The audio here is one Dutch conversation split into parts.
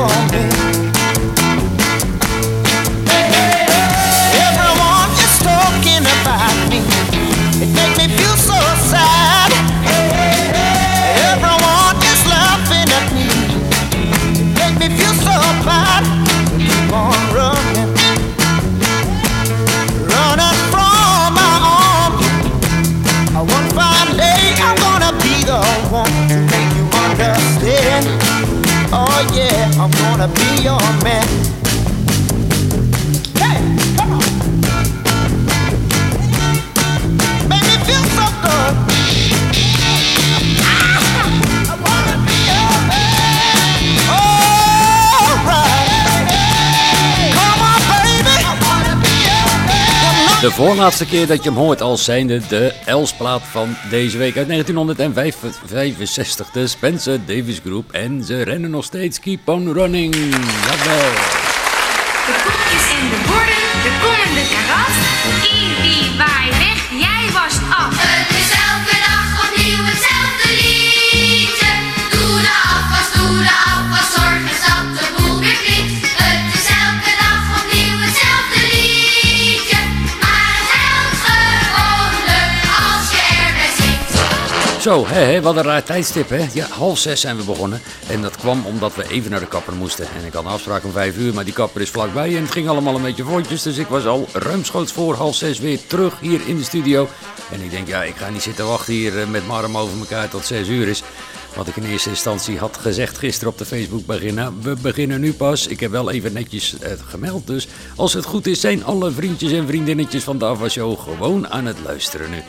on me. Voorlaatste keer dat je hem hoort als zijnde de Elsplaat van deze week uit 1965. De Spencer Davis Group. En ze rennen nog steeds. Keep on running. Jawel. Zo, wat een raar tijdstip, hè? Ja, half zes zijn we begonnen. En dat kwam omdat we even naar de kapper moesten. En ik had een afspraak om vijf uur, maar die kapper is vlakbij. En het ging allemaal een beetje voortjes. Dus ik was al ruimschoots voor half zes weer terug hier in de studio. En ik denk, ja, ik ga niet zitten wachten hier eh, met mijn arm over elkaar tot zes uur is. Wat ik in eerste instantie had gezegd gisteren op de Facebook beginnen. We beginnen nu pas. Ik heb wel even netjes eh, gemeld. Dus als het goed is, zijn alle vriendjes en vriendinnetjes van de Ava Show gewoon aan het luisteren nu.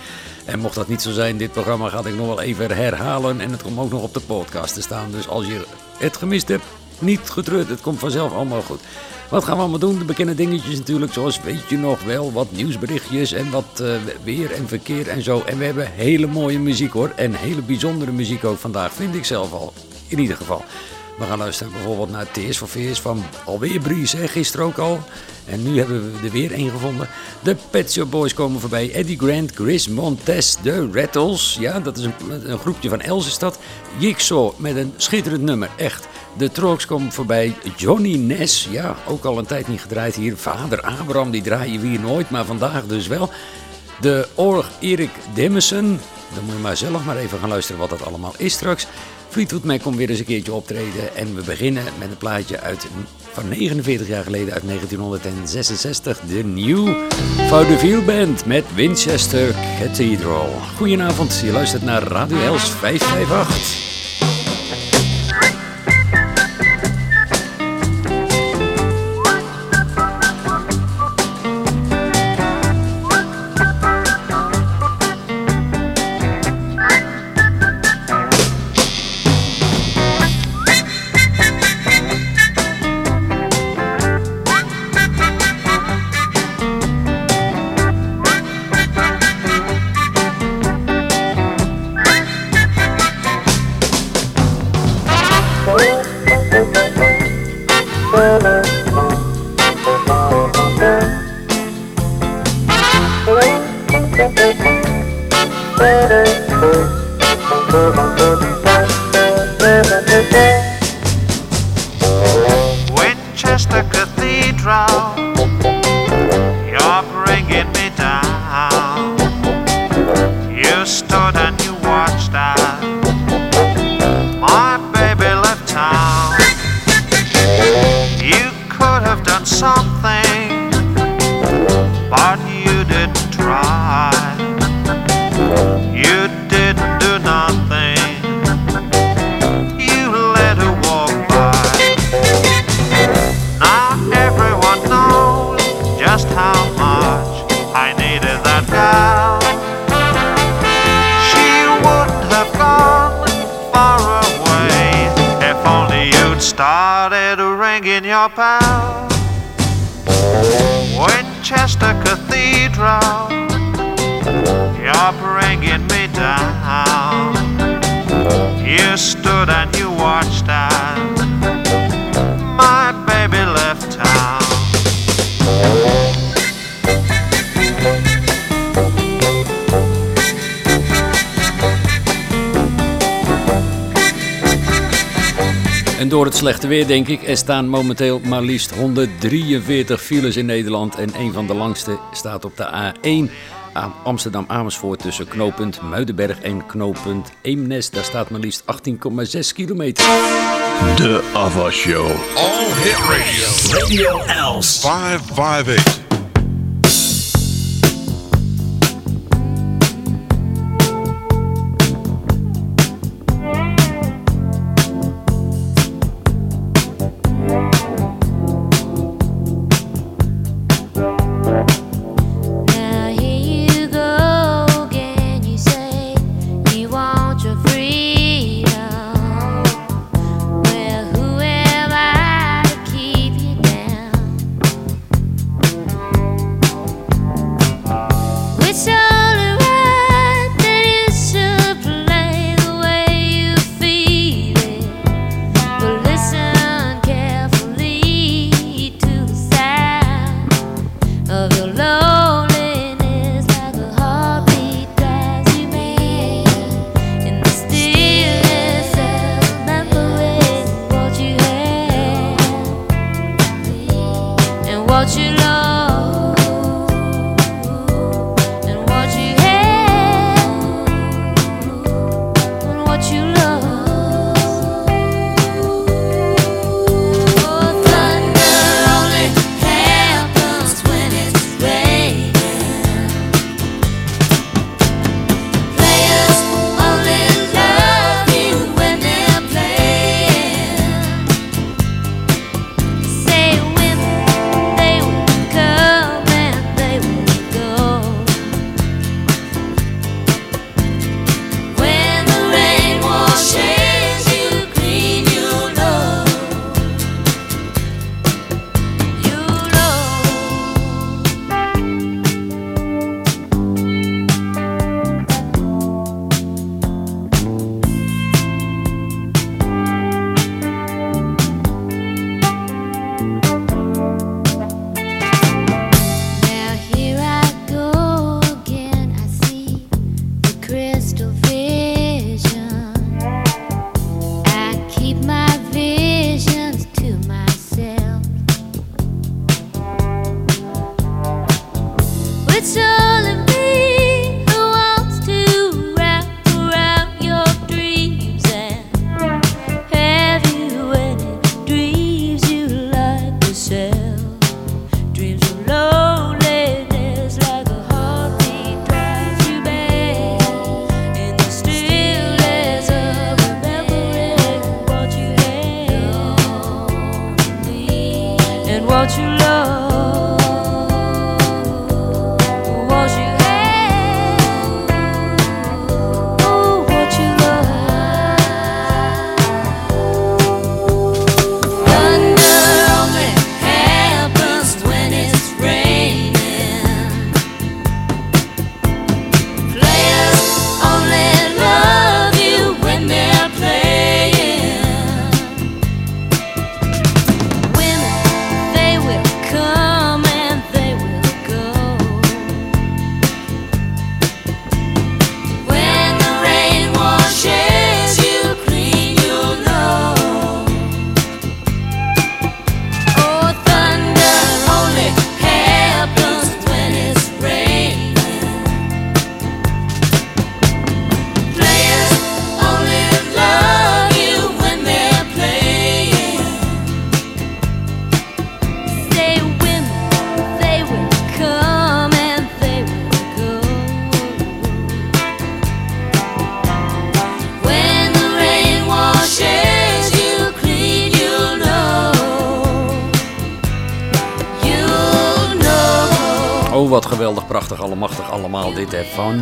En mocht dat niet zo zijn, dit programma ga ik nog wel even herhalen. En het komt ook nog op de podcast te staan. Dus als je het gemist hebt, niet getreurd. Het komt vanzelf allemaal goed. Wat gaan we allemaal doen? De bekende dingetjes natuurlijk. Zoals weet je nog wel, wat nieuwsberichtjes en wat eh, weer en verkeer en zo. En we hebben hele mooie muziek hoor. En hele bijzondere muziek ook vandaag, vind ik zelf al. In ieder geval. We gaan luisteren bijvoorbeeld naar Tears for Fears van alweer Breeze, hè? gisteren ook al. En nu hebben we er weer één gevonden. De Pet Shop Boys komen voorbij. Eddie Grant, Chris Montez, de Rattles. Ja, dat is een, een groepje van Els is dat. Jigsaw met een schitterend nummer, echt. De Trox komt voorbij. Johnny Ness, ja, ook al een tijd niet gedraaid hier. Vader Abraham, die draaien we hier nooit, maar vandaag dus wel. De Org Erik Dimmesen. Dan moet je maar zelf maar even gaan luisteren wat dat allemaal is straks. Fleetwood Mac komt weer eens een keertje optreden. En we beginnen met een plaatje uit, van 49 jaar geleden uit 1966. De New Vaudeville Band met Winchester Cathedral. Goedenavond, je luistert naar Radio Els 558. something, but you didn't try. You didn't do nothing. You let her walk by. Now everyone knows just how much I needed that girl. She wouldn't have gone far away if only you'd started ringing your bell. Chester Cathedral. You're bringing me down. You stood and you watched. door het slechte weer, denk ik. Er staan momenteel maar liefst 143 files in Nederland. En een van de langste staat op de A1 aan Amsterdam-Amersfoort tussen knooppunt Muidenberg en knooppunt Eemnes. Daar staat maar liefst 18,6 kilometer. De Ava Show. All Hit Radio. Radio 558.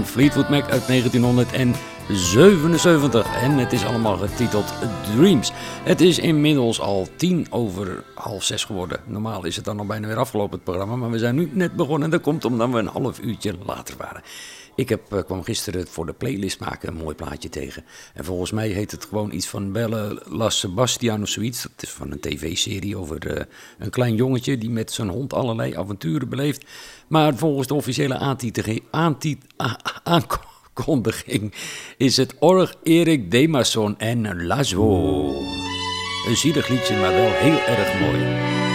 Fleetwood Mac uit 1977. En het is allemaal getiteld Dreams. Het is inmiddels al tien over half zes geworden. Normaal is het dan al bijna weer afgelopen het programma, maar we zijn nu net begonnen. En dat komt omdat we een half uurtje later waren. Ik heb, eh, kwam gisteren voor de playlist maken een mooi plaatje tegen. En volgens mij heet het gewoon iets van Belle La Sebastian of zoiets. Dat is van een tv-serie over eh, een klein jongetje die met zijn hond allerlei avonturen beleeft. Maar volgens de officiële aankondiging is het Org Erik Demason en Lazo. Een zielig liedje, maar wel heel erg mooi.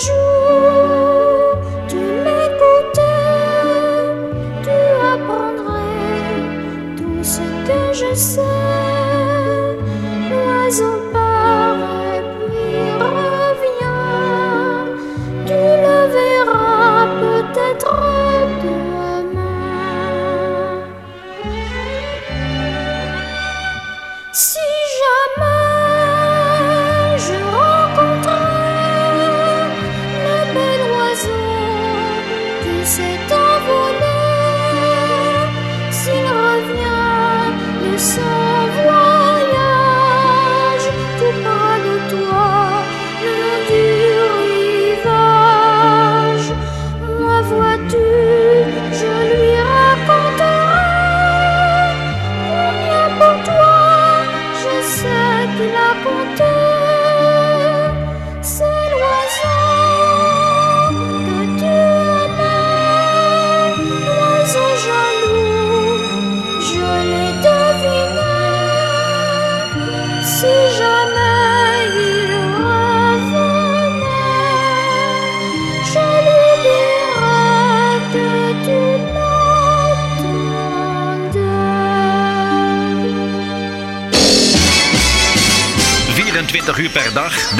Jour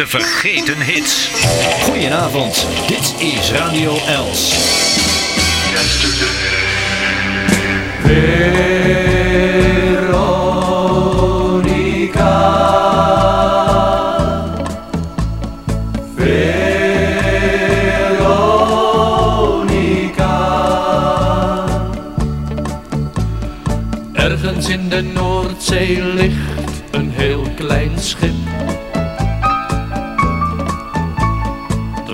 de vergeten hits. Goedenavond, dit is Radio Els. Ergens in de Noordzee ligt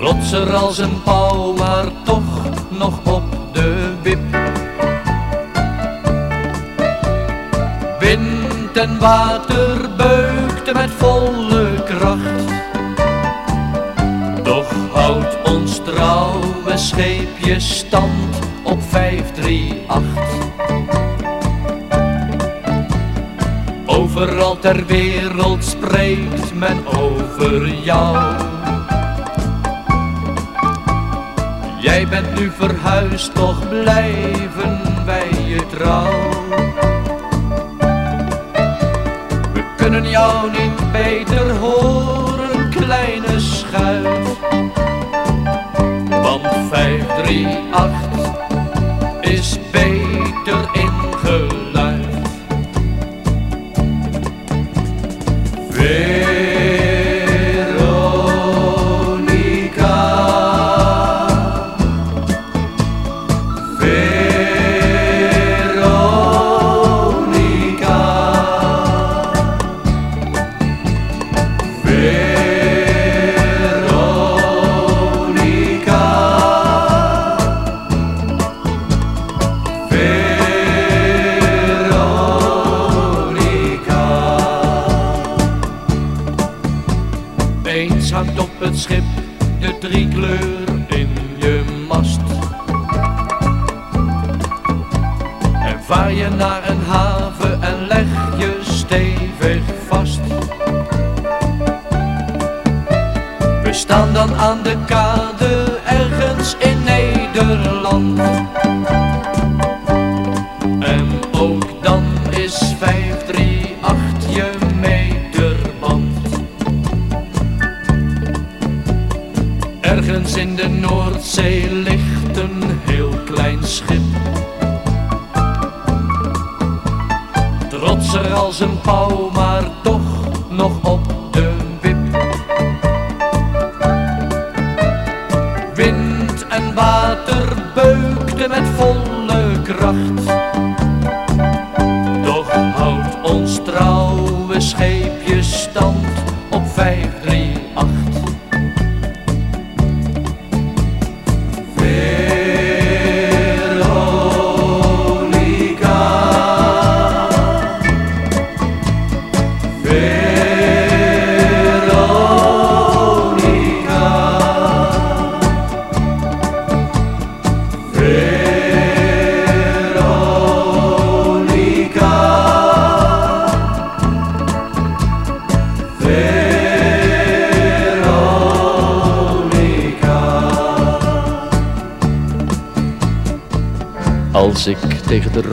Trotser als een pauw, maar toch nog op de wip. Wind en water beukte met volle kracht. Doch houdt ons trouwe scheepje stand op 538. Overal ter wereld spreekt men over jou. Jij bent nu verhuisd, toch blijven wij je trouw. We kunnen jou niet beter horen, kleine schuif. Want 538 is beter in In de Noordzee ligt een heel klein schip. Trotser als een pauw, maar toch nog op de wip. Wind en water beukten met volle kracht.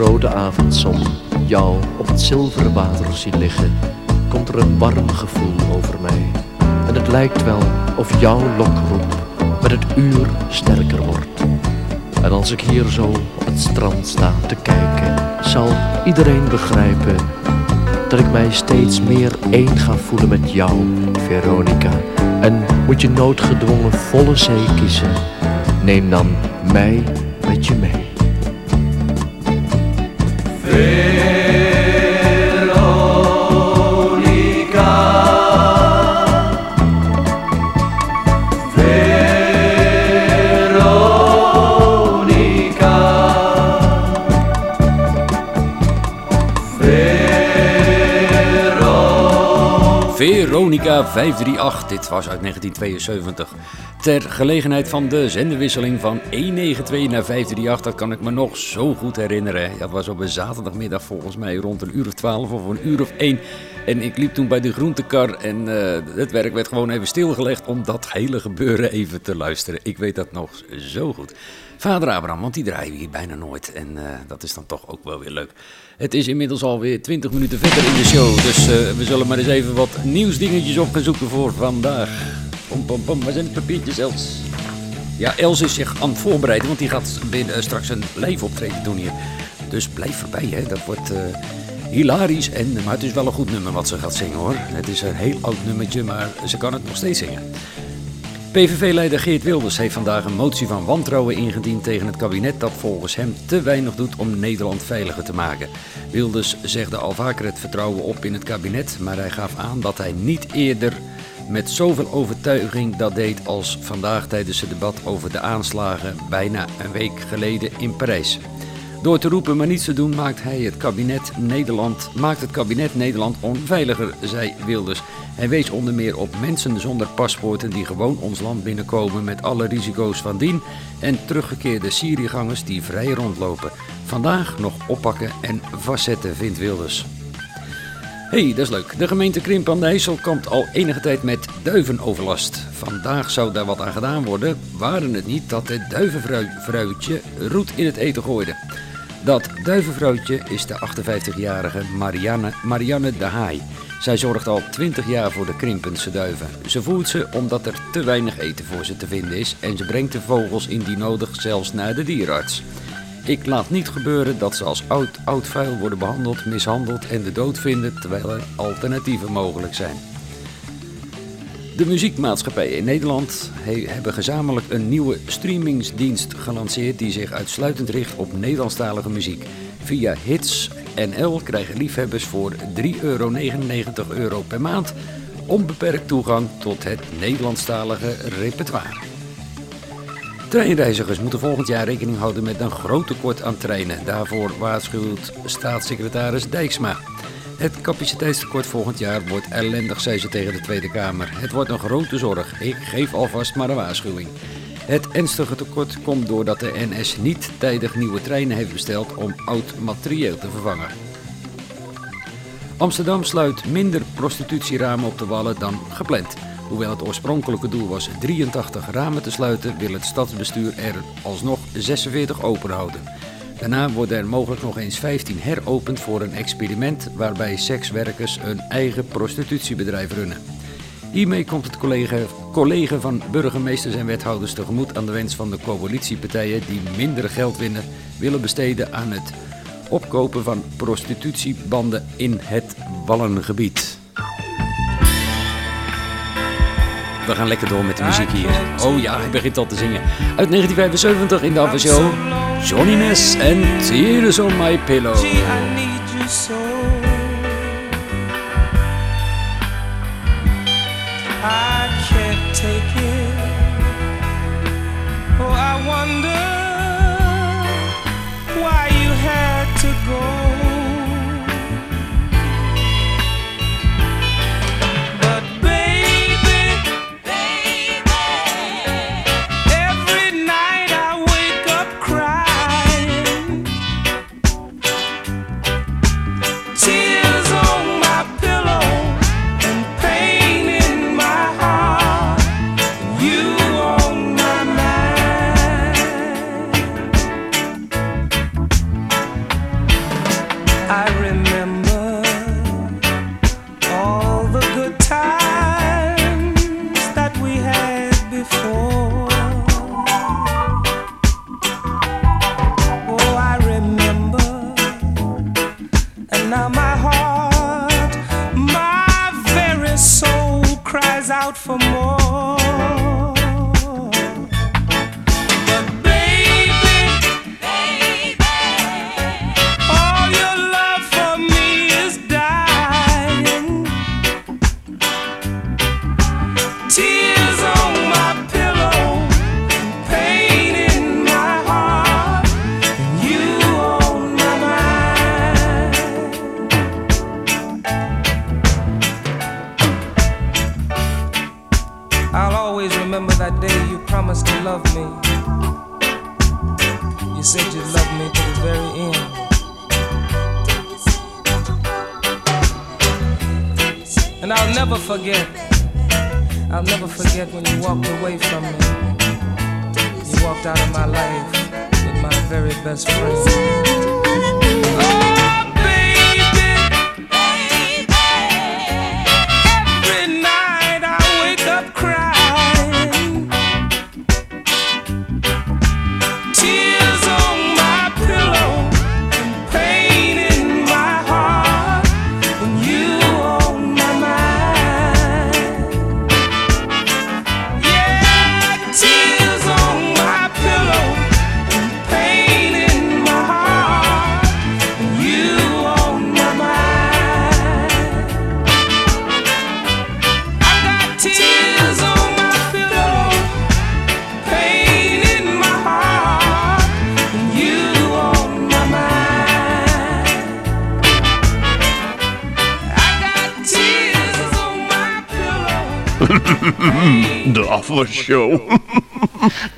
Rode avondzon jou op het zilveren water zie liggen, komt er een warm gevoel over mij. En het lijkt wel of jouw lokroep met het uur sterker wordt. En als ik hier zo op het strand sta te kijken, zal iedereen begrijpen dat ik mij steeds meer één ga voelen met jou, Veronica. En moet je noodgedwongen volle zee kiezen, neem dan mij met je mee. Veronica 538, dit was uit 1972. Ter gelegenheid van de zenderwisseling van 192 naar 538, dat kan ik me nog zo goed herinneren. Dat was op een zaterdagmiddag volgens mij rond een uur of 12 of een uur of 1. En ik liep toen bij de groentekar en eh, het werk werd gewoon even stilgelegd om dat hele gebeuren even te luisteren. Ik weet dat nog zo goed. Vader Abraham, want die draaien we hier bijna nooit. En eh, dat is dan toch ook wel weer leuk. Het is inmiddels alweer 20 minuten verder in de show. Dus eh, we zullen maar eens even wat nieuwsdingetjes op gaan zoeken voor vandaag. Pom. Waar zijn de papiertjes, Els? Ja, Els is zich aan het voorbereiden, want die gaat binnen, straks een live optreden doen hier. Dus blijf erbij, hè. Dat wordt eh, hilarisch. En, maar het is wel een goed nummer wat ze gaat zingen, hoor. Het is een heel oud nummertje, maar ze kan het nog steeds zingen. PVV-leider Geert Wilders heeft vandaag een motie van wantrouwen ingediend tegen het kabinet dat volgens hem te weinig doet om Nederland veiliger te maken. Wilders zegde al vaker het vertrouwen op in het kabinet, maar hij gaf aan dat hij niet eerder met zoveel overtuiging dat deed als vandaag tijdens het debat over de aanslagen bijna een week geleden in Parijs. Door te roepen maar niets te doen maakt hij het kabinet Nederland, maakt het kabinet Nederland onveiliger, zei Wilders. Hij wees onder meer op mensen zonder paspoorten die gewoon ons land binnenkomen met alle risico's van dien en teruggekeerde Syriëgangers die vrij rondlopen. Vandaag nog oppakken en vastzetten, vindt Wilders. hey, dat is leuk. De gemeente Krimp aan de komt al enige tijd met duivenoverlast. Vandaag zou daar wat aan gedaan worden, waren het niet dat het duivenvrouwtje roet in het eten gooide. Dat duivenvrouwtje is de 58-jarige Marianne, Marianne de Haai. Zij zorgt al 20 jaar voor de Krimpense duiven. Ze voert ze omdat er te weinig eten voor ze te vinden is en ze brengt de vogels indien nodig zelfs naar de dierenarts. Ik laat niet gebeuren dat ze als oud, oud vuil worden behandeld, mishandeld en de dood vinden terwijl er alternatieven mogelijk zijn. De muziekmaatschappijen in Nederland he- hebben gezamenlijk een nieuwe streamingsdienst gelanceerd die zich uitsluitend richt op Nederlandstalige muziek. Via Hits NL krijgen liefhebbers voor 3,99 euro euro per maand onbeperkt toegang tot het Nederlandstalige repertoire. Treinreizigers moeten volgend jaar rekening houden met een groot tekort aan treinen. Daarvoor waarschuwt staatssecretaris Dijksma. Het capaciteitstekort volgend jaar wordt ellendig, zei ze tegen de Tweede Kamer. Het wordt een grote zorg. Ik geef alvast maar een waarschuwing. Het ernstige tekort komt doordat de NS niet tijdig nieuwe treinen heeft besteld om oud materieel te vervangen. Amsterdam sluit minder prostitutieramen op de wallen dan gepland. Hoewel het oorspronkelijke doel was 83 ramen te sluiten, wil het stadsbestuur er alsnog 46 open houden. Daarna worden er mogelijk nog eens 15 heropend voor een experiment waarbij sekswerkers een eigen prostitutiebedrijf runnen. Hiermee komt het collega, collega van burgemeesters en wethouders tegemoet aan de wens van de coalitiepartijen die minder geld winnen, willen besteden aan het opkopen van prostitutiebanden in het Wallengebied. We gaan lekker door met de muziek hier. Oh ja, hij begint al te zingen. Uit 1975 in de Avashow. Johnny Ness en Tears on My Pillow. Gee, I need you so. Can't take. Oh, I wonder why you had to go. Pillow. De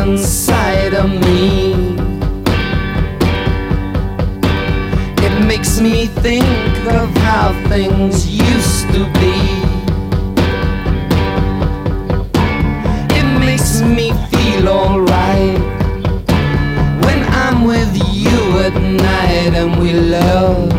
inside of me. It makes me think of how things used to be. It makes me feel alright when I'm with you at night and we love.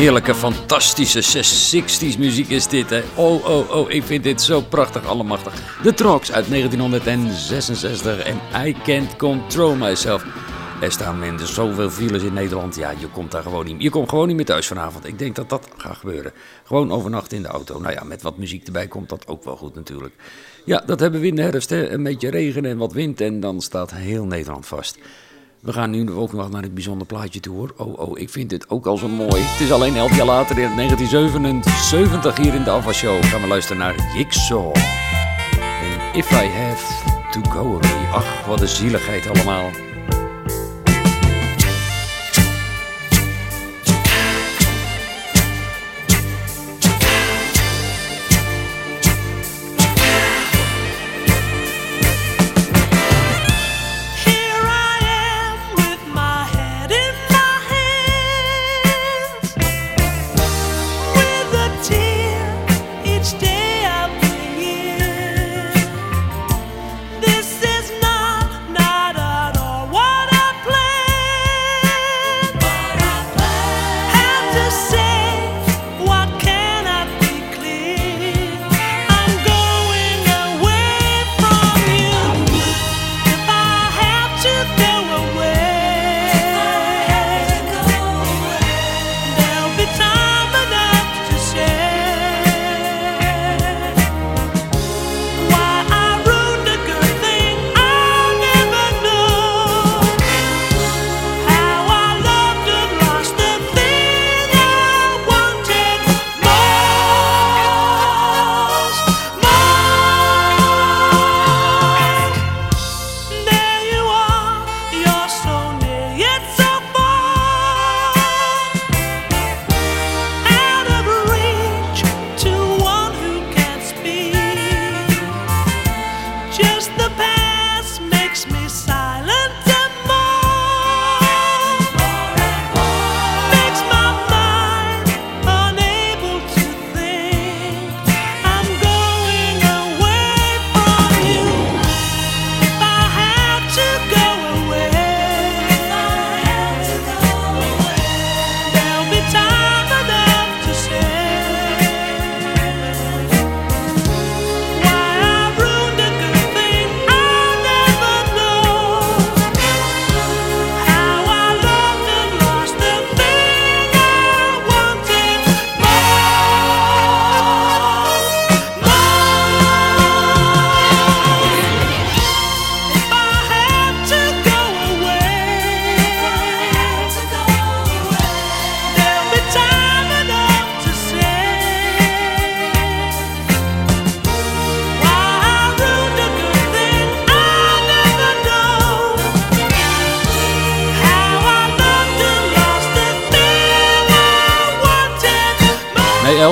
Heerlijke, fantastische 60s muziek is dit, hè? Oh, oh, oh, ik vind dit zo prachtig, allemachtig. The Trox uit 1966 en I Can't Control Myself. Er staan minder zoveel files in Nederland. Ja, je komt daar gewoon niet, je komt gewoon niet meer thuis vanavond. Ik denk dat dat gaat gebeuren. Gewoon overnachten in de auto. Nou ja, met wat muziek erbij komt dat ook wel goed natuurlijk. Ja, dat hebben we in de herfst, hè? Een beetje regen en wat wind en dan staat heel Nederland vast. We gaan nu ook nog naar het bijzonder plaatje toe hoor. Oh, oh, ik vind dit ook al zo mooi. Het is alleen elf jaar later, in 1977, hier in de Alpha Show, gaan we luisteren naar Jigsaw. En If I Have To Go Away. Ach, wat een zieligheid allemaal.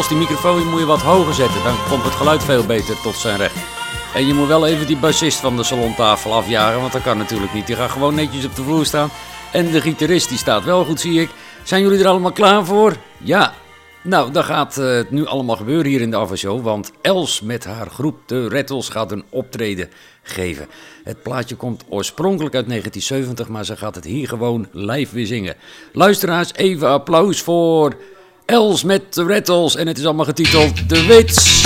Die microfoon moet je wat hoger zetten. Dan komt het geluid veel beter tot zijn recht. En je moet wel even die bassist van de salontafel afjagen, want dat kan natuurlijk niet. Die gaat gewoon netjes op de vloer staan. En de gitarist die staat wel goed, zie ik. Zijn jullie er allemaal klaar voor? Ja. Nou, dan gaat eh, het nu allemaal gebeuren hier in de Ava Show, want Els met haar groep de Rattles gaat een optreden geven. Het plaatje komt oorspronkelijk uit 1970, maar ze gaat het hier gewoon live weer zingen. Luisteraars, even applaus voor Els met de Rattles en het is allemaal getiteld De Wits.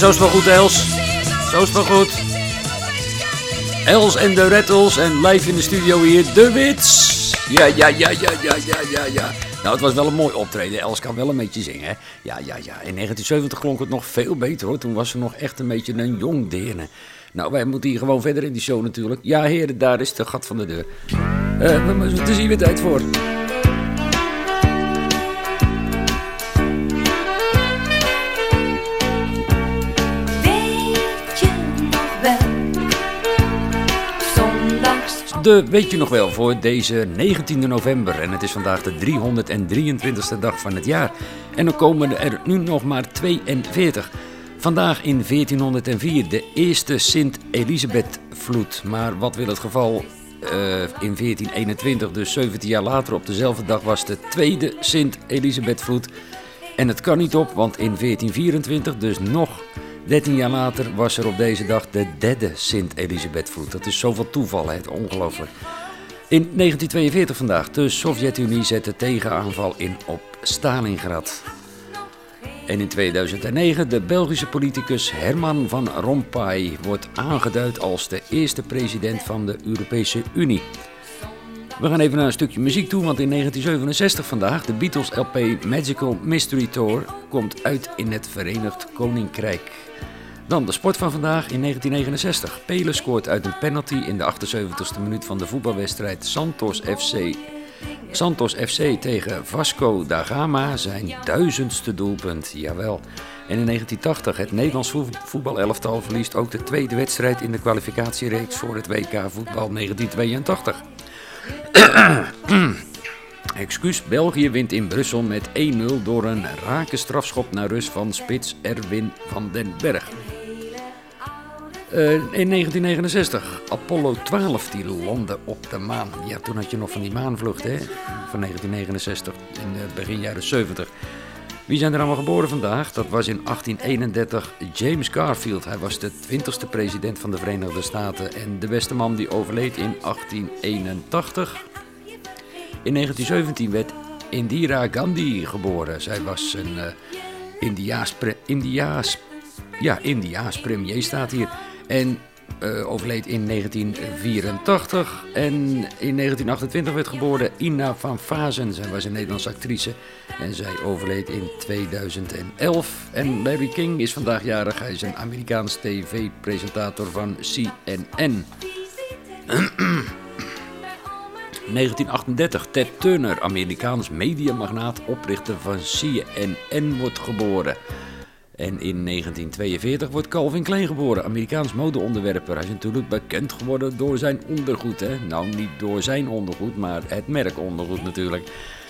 Zo is het wel goed, Els. Zo is het wel goed. Els en de Rattles en live in de studio hier, de Wits. Ja, ja, ja, ja, ja, ja, ja, ja. Nou, het was wel een mooi optreden. Els kan wel een beetje zingen, hè? Ja, ja, ja. In 1970 klonk het nog veel beter, hoor. Toen was ze nog echt een beetje een jong deerne. Nou, wij moeten hier gewoon verder in die show natuurlijk. Ja, heren, daar is de gat van de deur. We moeten er hier weer tijd voor. De weet je nog wel voor deze 19e november. En het is vandaag de 323ste dag van het jaar. En dan komen er nu nog maar 42. Vandaag in 1404 de eerste Sint-Elisabeth-vloed. Maar wat wil het geval? eh, in 1421, dus 17 jaar later op dezelfde dag, was de tweede Sint-Elisabeth-vloed. En het kan niet op, want in 1424, dus nog 13 jaar later, was er op deze dag de derde Sint-Elisabeth-vloed. Dat is zoveel toeval, hè? ongelooflijk. In 1942 vandaag, de Sovjet-Unie zette tegenaanval in op Stalingrad. En in 2009 de Belgische politicus Herman van Rompuy wordt aangeduid als de eerste president van de Europese Unie. We gaan even naar een stukje muziek toe, want in 1967 vandaag, de Beatles LP Magical Mystery Tour komt uit in het Verenigd Koninkrijk. Dan de sport van vandaag in 1969. Pele scoort uit een penalty in de 78ste minuut van de voetbalwedstrijd Santos FC Santos FC tegen Vasco da Gama zijn duizendste doelpunt, jawel. En in 1980, het Nederlands voet- voetbalelftal verliest ook de tweede wedstrijd in de kwalificatiereeks voor het WK voetbal 1982. Excuus, België wint in Brussel met 1-0 door een rake strafschop naar rust van spits Erwin van den Berg. Eh, in 1969, Apollo 12 die landde op de maan. Ja, toen had je nog van die maanvlucht, hè? Van 1969, in de begin jaren 70. Wie zijn er allemaal geboren vandaag? Dat was in 1831 James Garfield. Hij was de 20ste president van de Verenigde Staten en de beste man die overleed in 1881. In 1917 werd Indira Gandhi geboren. Zij was een eh Indiaas, Indiaas, ja, Indiaas premier staat hier. En eh, overleed in 1984. En in 1928 werd geboren Ina van Vazen. Zij was een Nederlandse actrice. En zij overleed in 2011. En Larry King is vandaag jarig. Hij is een Amerikaans tv-presentator van CNN. 1938, Ted Turner, Amerikaans mediamagnaat, oprichter van CNN, wordt geboren. En in 1942 wordt Calvin Klein geboren, Amerikaans modeonderwerper. Hij is natuurlijk bekend geworden door zijn ondergoed. Hè? Nou, niet door zijn ondergoed, maar het merk ondergoed natuurlijk.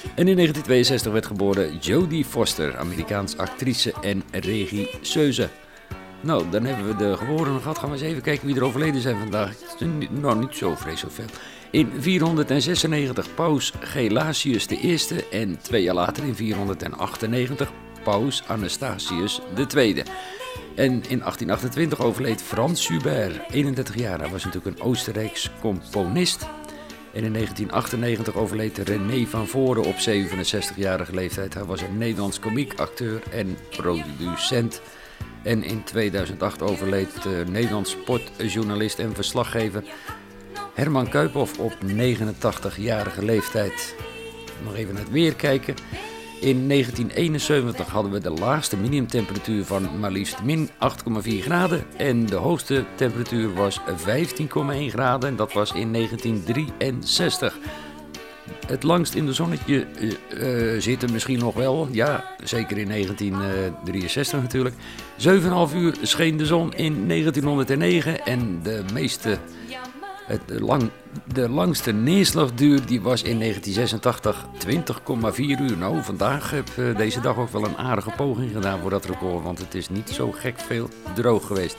En in 1962 werd geboren Jodie Foster, Amerikaans actrice en regisseuse. Nou, dan hebben we de geborenen gehad. Gaan we eens even kijken wie er overleden zijn vandaag. Nou, niet zo vreselijk veel. In 496 paus Gelasius I en twee jaar later in 498 paus Anastasius II. En in 1828 overleed Frans Hubert, 31 jaar. Hij was natuurlijk een Oostenrijks componist. En in 1998 overleed René van Voren op 67-jarige leeftijd. Hij was een Nederlands komiek, acteur en producent. En in 2008 overleed de Nederlands sportjournalist en verslaggever Herman Kuiphoff op 89-jarige leeftijd. Nog even naar het weer kijken. In 1971 hadden we de laagste minimumtemperatuur van maar liefst min 8,4 graden. En de hoogste temperatuur was 15,1 graden. En dat was in 1963. Het langst in de zonnetje eh, eh, zitten misschien nog wel. Ja, zeker in 1963 natuurlijk. 7,5 uur scheen de zon in 1909. En de meeste... De langste neerslagduur die was in 1986 20,4 uur. Nou, vandaag heb eh, deze dag ook wel een aardige poging gedaan voor dat record. Want het is niet zo gek veel droog geweest.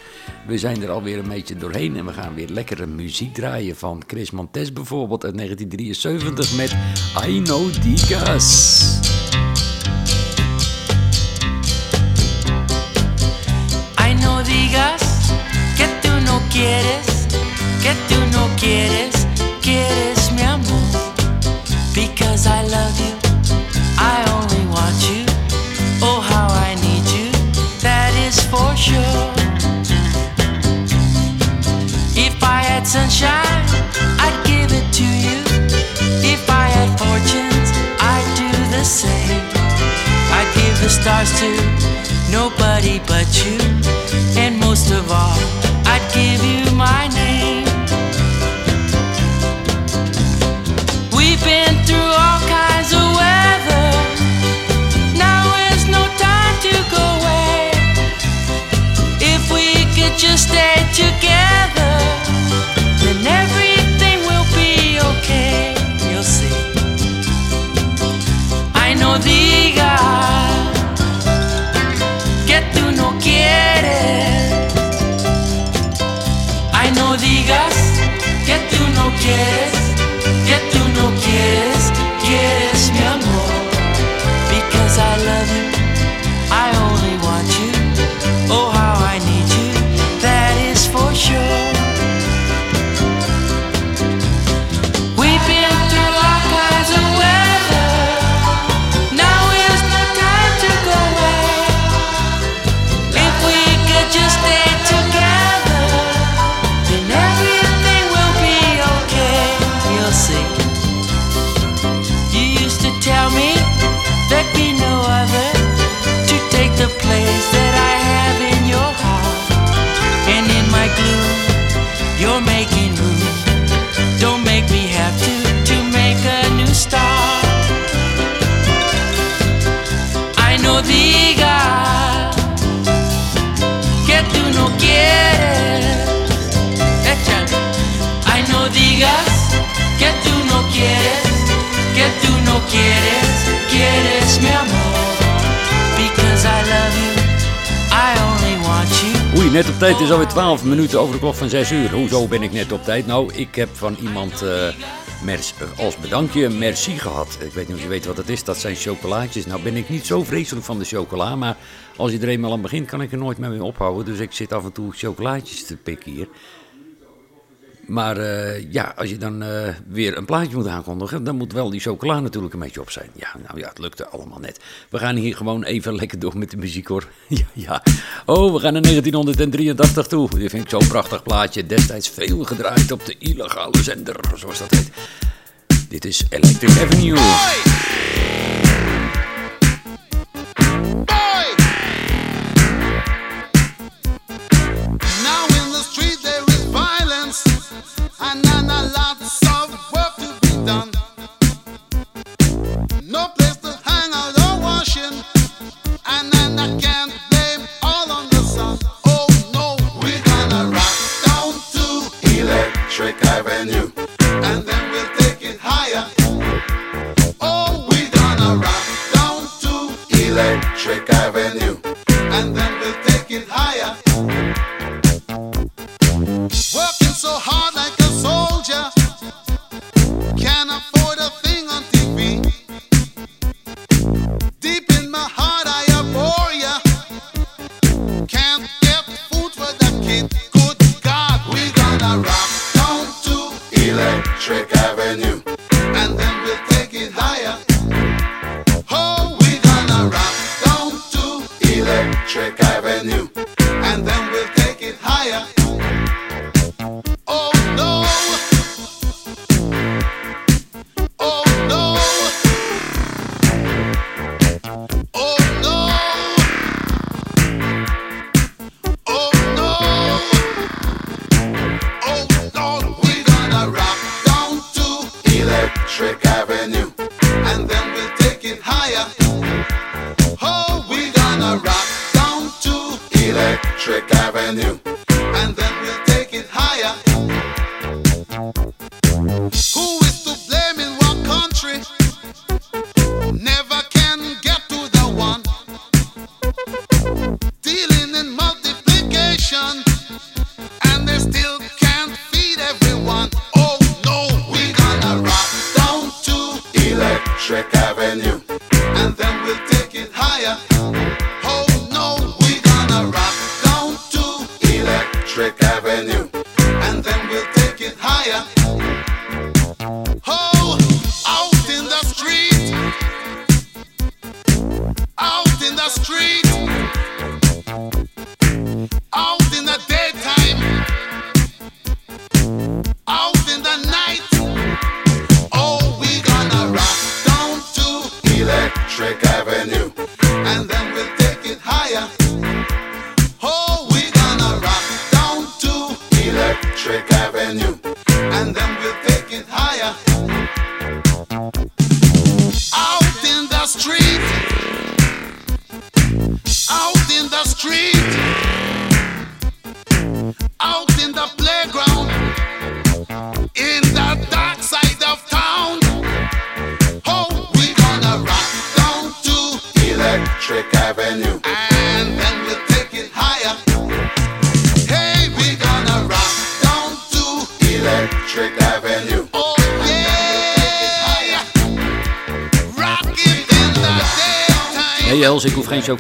We zijn er alweer een beetje doorheen. En we gaan weer lekkere muziek draaien van Chris Montes bijvoorbeeld uit 1973 met I Know Digas. Ay, no digas que tú no quieres, I love you, I only want you. Oh, how I need you, that is for sure. If I had sunshine, I'd give it to you. If I had fortunes, I'd do the same. I'd give the stars to nobody but you. And most of all, I'd give you my name. Just is tijd. Is alweer 12 minuten over de klok van 6 uur. Hoezo ben ik net op tijd? Nou, ik heb van iemand eh, mers- eh, als bedankje merci gehad. Ik weet niet of je weet wat het is. Dat zijn chocolaatjes. Nou ben ik niet zo vreselijk van de chocola. Maar als je er eenmaal aan begint, kan ik er nooit meer mee ophouden. Dus ik zit af en toe chocolaatjes te pikken hier. Maar eh, ja, als je dan eh, weer een plaatje moet aankondigen, dan moet wel die chocola natuurlijk een beetje op zijn. Ja, nou ja, het lukte allemaal net. We gaan hier gewoon even lekker door met de muziek hoor. ja, ja. Oh, we gaan naar 1983 toe. Dit vind ik zo'n prachtig plaatje. Destijds veel gedraaid op de illegale zender, zoals dat heet. Dit is Electric Avenue. And then we'll take it higher. Oh, we're gonna rock down to Electric Avenue,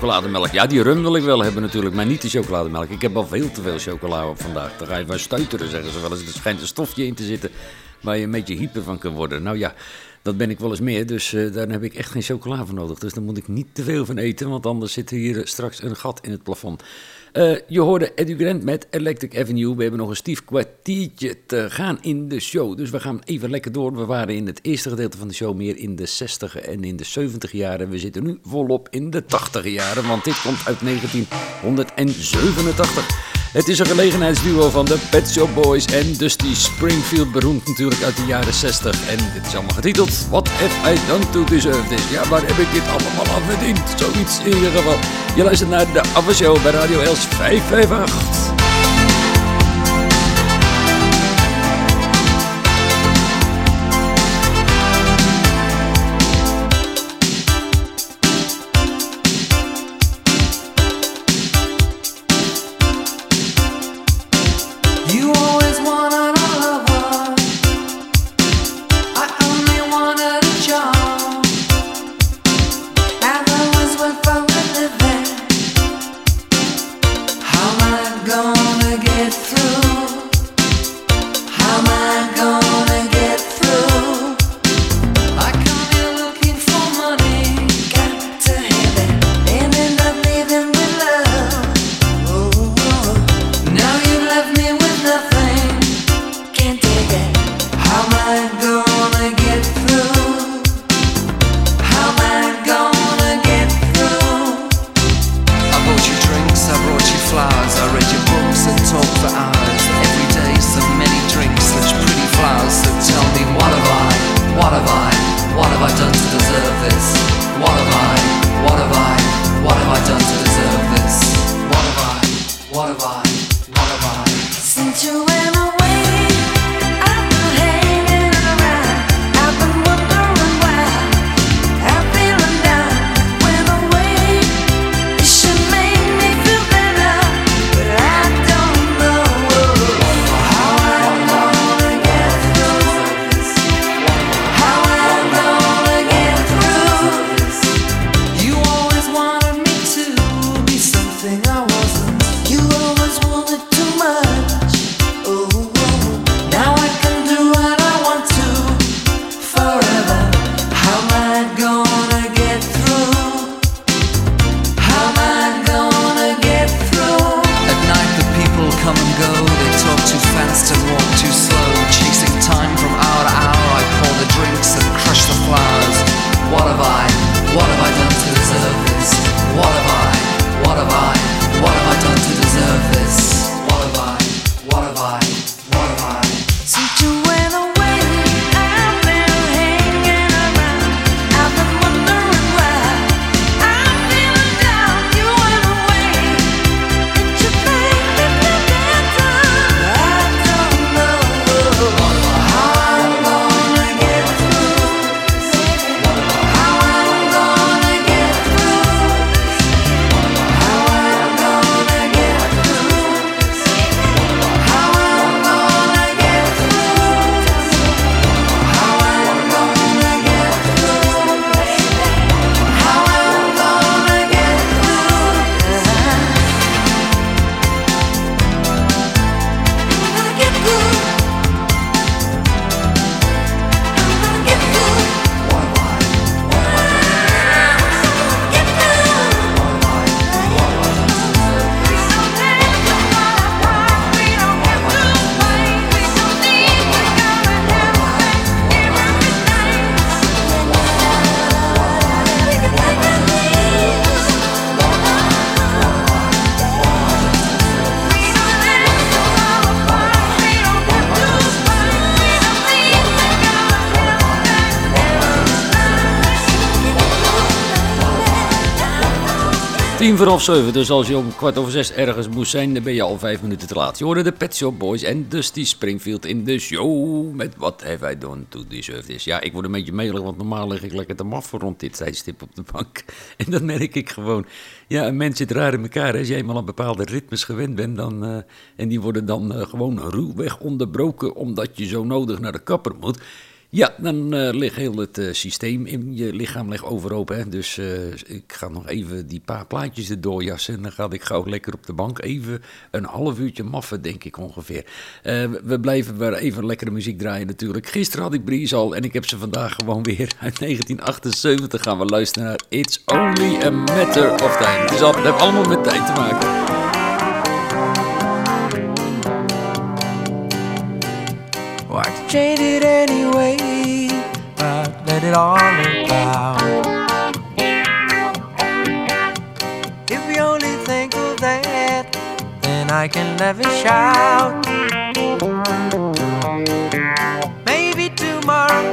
chocolademelk. Ja, die rum wil ik wel hebben natuurlijk, maar niet de chocolademelk. Ik heb al veel te veel chocola op vandaag. Daar ga je van stuiteren, zeggen ze wel eens. Er schijnt een stofje in te zitten waar je een beetje hyper van kunt worden. Nou ja, dat ben ik wel eens meer, dus eh, daar heb ik echt geen chocola voor nodig. Dus daar moet ik niet te veel van eten, want anders zit er hier straks een gat in het plafond. Eh, je hoorde Eddie Grant met Electric Avenue. We hebben nog een stief kwartiertje te gaan in de show. Dus we gaan even lekker door. We waren in het eerste gedeelte van de show meer in de 60 en in de 70 jaren. We zitten nu volop in de 80 jaren, want dit komt uit 1987. Het is een gelegenheidsduo van de Pet Shop Boys en Dusty Springfield, beroemd natuurlijk uit de jaren 60. En dit is allemaal getiteld What Have I Done To Deserve This? Ja, waar heb ik dit allemaal aan verdiend? Zoiets in ieder geval. Je luistert naar de Ava Show bij Radio Els 558. Voor zeven, dus als je om kwart over zes ergens moest zijn, dan ben je al vijf minuten te laat. Je hoorde de Pet Shop Boys en Dusty Springfield in de show met What Have I Done To Deserve This. Ja, ik word een beetje melig, want normaal lig ik lekker te maffen rond dit tijdstip op de bank. En dat merk ik gewoon. Ja, een mens zit raar in elkaar. Als je eenmaal aan bepaalde ritmes gewend bent, dan, eh, en die worden dan eh, gewoon ruwweg onderbroken omdat je zo nodig naar de kapper moet. Ja, dan eh, ligt heel het eh, systeem in je lichaam ligt overhoop. Hè? Dus eh, ik ga nog even die paar plaatjes erdoor jassen. En dan ga ik gauw lekker op de bank even een half uurtje maffen, denk ik ongeveer. Eh, we- blijven weer even lekkere muziek draaien natuurlijk. Gisteren had ik Breeze al en ik heb ze vandaag gewoon weer uit 1978 gaan we luisteren naar It's Only a Matter of Time. Dus dat heeft allemaal met tijd te maken. Let it all about. If you only think of that, then I can never shout. Maybe tomorrow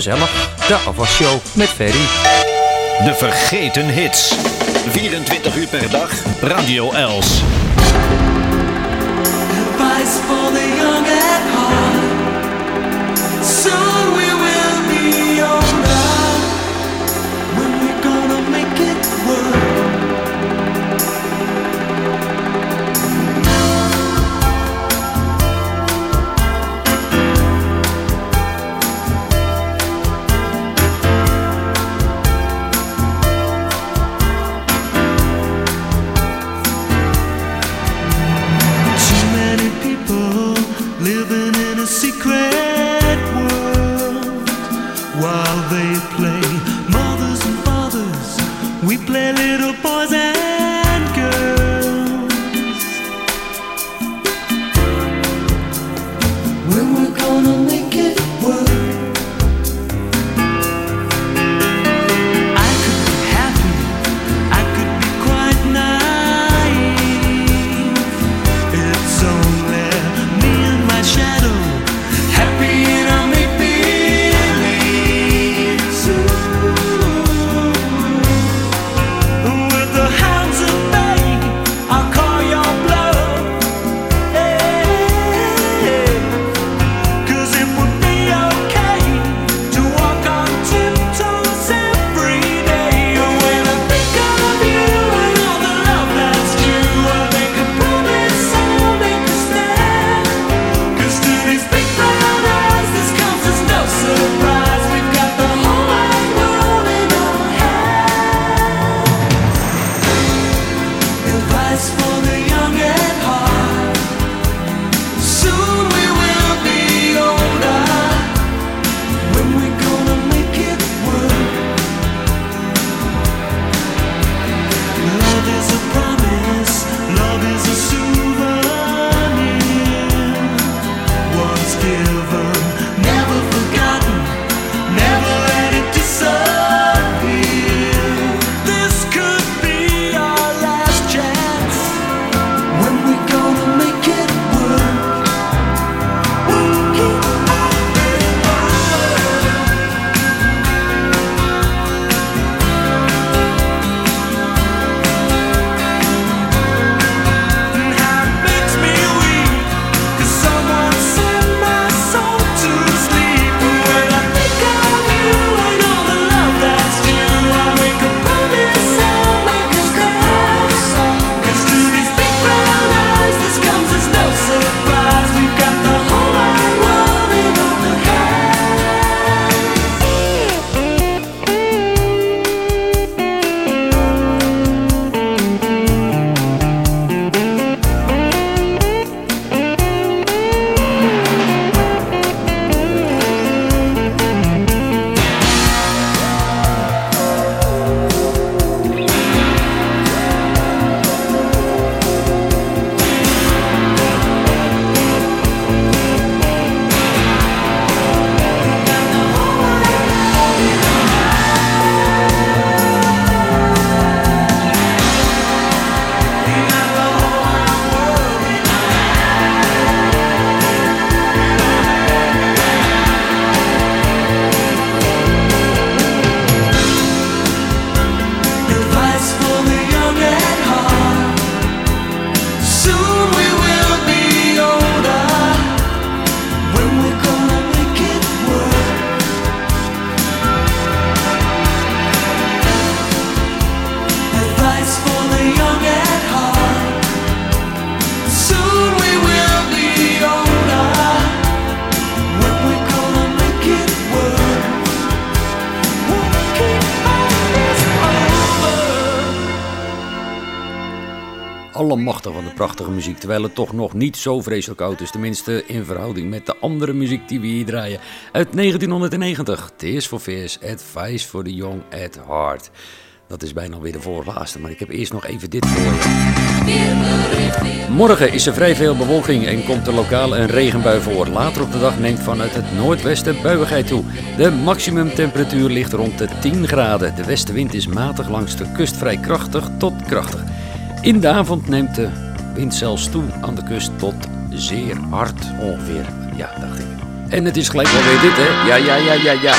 Dus, gezellig. De Afwas Show met Ferry. De Vergeten Hits. 24 uur per dag. Radio Els. Muziek. Terwijl het toch nog niet zo vreselijk oud is. Tenminste in verhouding met de andere muziek die we hier draaien. Uit 1990. Tears for Fears, Advice for the Young at Heart. Dat is bijna weer de voorlaatste, maar ik heb eerst nog even dit voor je. Morgen is er vrij veel bewolking en komt er lokaal een regenbui voor. Later op de dag neemt vanuit het noordwesten buiigheid toe. De maximumtemperatuur ligt rond de 10 graden. De westenwind is matig langs de kust vrij krachtig tot krachtig. In de avond neemt de wind zelfs toe aan de kust tot zeer hard ongeveer. Ja, dacht ik. En het is gelijk wel weer dit, hè? Ja, ja, ja, ja, ja.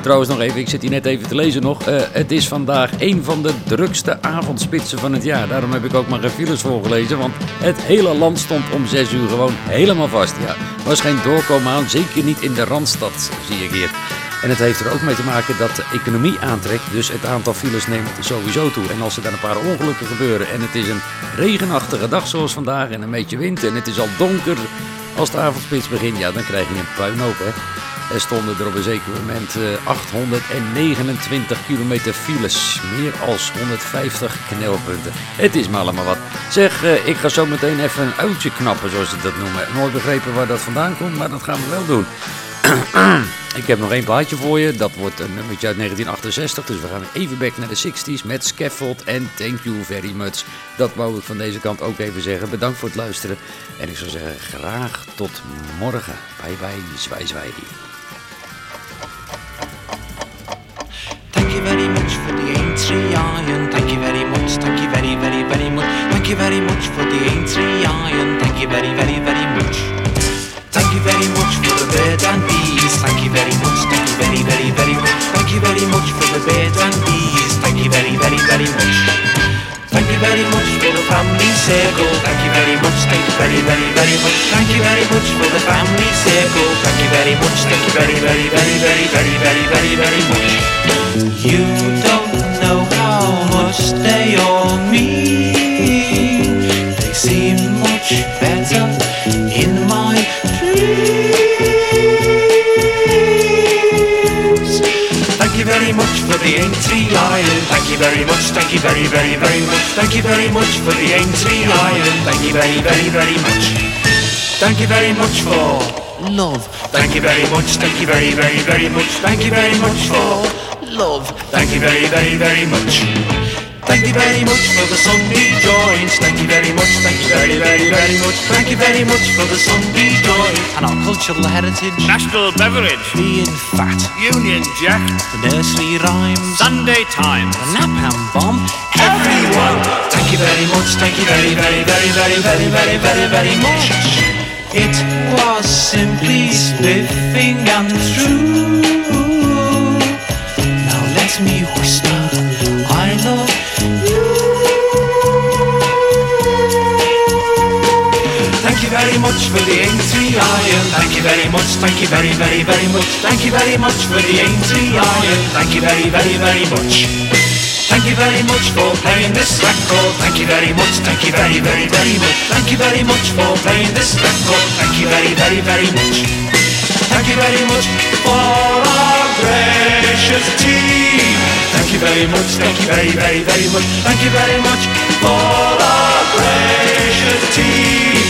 Trouwens nog even, ik zit hier net even te lezen nog. Eh, het is vandaag een van de drukste avondspitsen van het jaar. Daarom heb ik ook maar geen files voorgelezen, want het hele land stond om 6 uur gewoon helemaal vast. Ja, was geen doorkomen aan, zeker niet in de Randstad, zie ik hier. En het heeft er ook mee te maken dat de economie aantrekt, dus het aantal files neemt sowieso toe. En als er dan een paar ongelukken gebeuren en het is een regenachtige dag zoals vandaag en een beetje wind en het is al donker als de avondspits begint, ja dan krijg je een puinhoop hè. Er stonden er op een zeker moment eh, 829 kilometer files. Meer als 150 knelpunten. Het is maar allemaal wat. Zeg, eh, ik ga zo meteen even een uitje knappen, zoals ze dat noemen. Nooit begrepen waar dat vandaan komt, maar dat gaan we wel doen. ik heb nog één plaatje voor je. Dat wordt een nummertje uit 1968. Dus we gaan even back naar de 60s met Scaffold en Thank You Very Much. Dat wou ik van deze kant ook even zeggen. Bedankt voor het luisteren. En ik zou zeggen, graag tot morgen. Bye bye, zwaai zwaai. Thank you very much for the iron. Thank you very much. Thank you very, very, very much. Thank you very much for the iron. Thank you very, very, very much. Thank you very much for the bird and bees. Thank you very much. Thank you very, very, very much. Thank you very much for the bird and bees. Thank you very, very, very much. Thank you very much for the family circle. Thank you very much. Thank you very, very, very much. Thank you very much for the family circle. Thank you very much. Thank you very, very, very, very, very, very, very, very much. You very much. Thank you very, very, very much. Thank you very much for the Aintree Iron. Thank you very, very, very much. Thank you very much for love. Thank you very much. Thank you very, very, very much. Thank you very much for love. Thank you very, very, very much. Thank you very much for the Sunday joints. Thank you very much. Thank you very, very, very much. Thank you very much for the Sunday joints and our cultural heritage. National beverage. Being fat. Union Jack. The nursery rhymes. Sunday Times. The Napalm bomb. Everyone. Thank you very much. Thank you very, very, very, very, very, very, very, very much. It was simply spiffing and true. Now let me whisper. Thank you very much for the Aintree Iron. Thank you very much. Thank you very, very, very much. Thank you very much for the Aintree Iron. Thank you very, very, very much. Thank you very much for playing this record. Thank you very much. Thank you very, very, very much. Thank you very much for playing this record. Thank you very, very, very much. Thank you very much for our gracious team. Thank you very much. Thank you very, very, very much. Thank you very much for our gracious team.